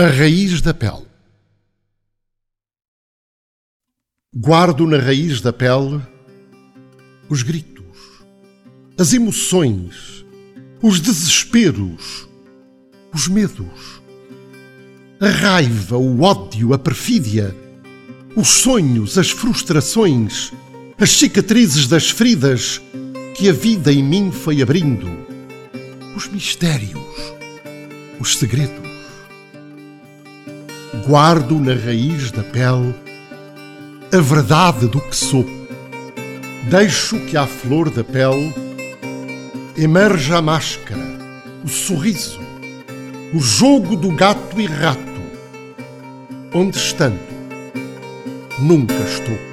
A raiz da pele. Guardo na raiz da pele os gritos, as emoções, os desesperos, os medos, a raiva, o ódio, a perfídia, os sonhos, as frustrações, as cicatrizes das feridas que a vida em mim foi abrindo, os mistérios, os segredos guardo na raiz da pele a verdade do que sou. Deixo que à flor da pele emerja a máscara, o sorriso, o jogo do gato e rato. Onde estando, nunca estou.